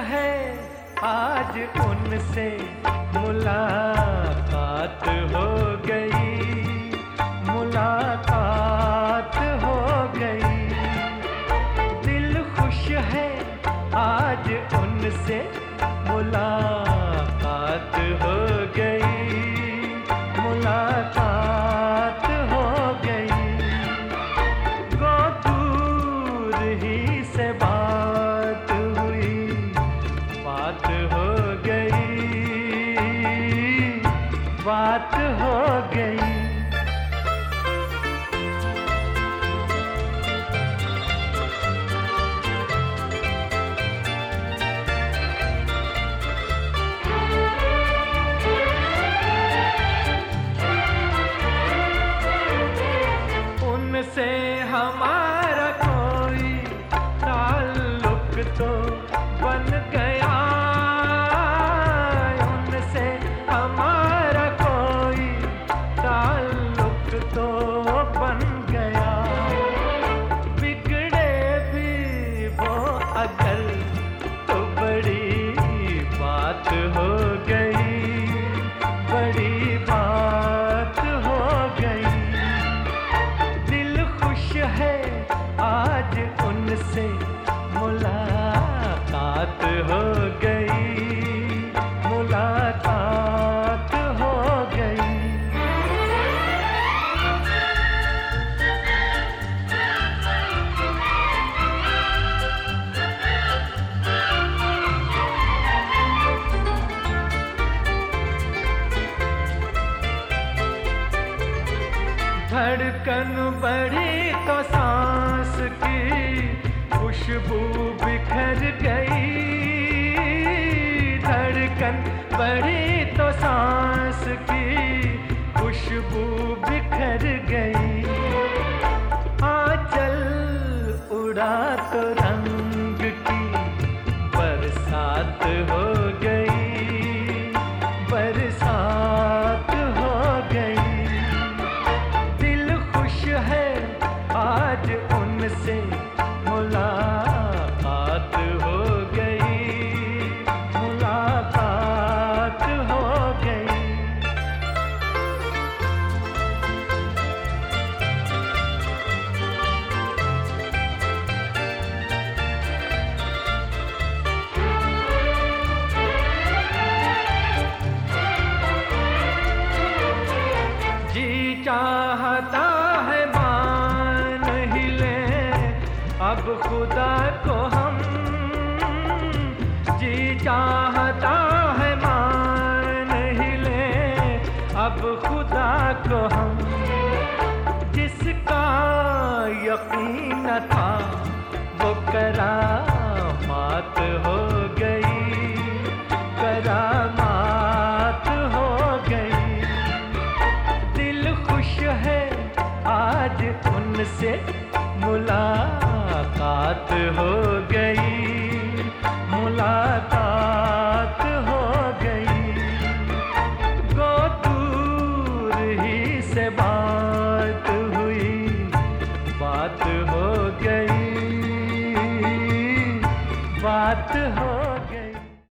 है आज उनसे मुलाकात हो गई। बात हो अगर तो बड़ी बात हो गई, बड़ी बात हो गई। दिल खुश है आज उनसे मुलाकात हो गई। धड़कन बढ़ी तो सांस की खुशबू बिखर गई। धड़कन बढ़ी तो सांस की खुशबू बिखर गई। आ चल उड़ा तो चाहता है मान हिले अब खुदा को हम जी चाहता है मान हिले अब खुदा को हम उनसे मुलाकात हो गई। मुलाकात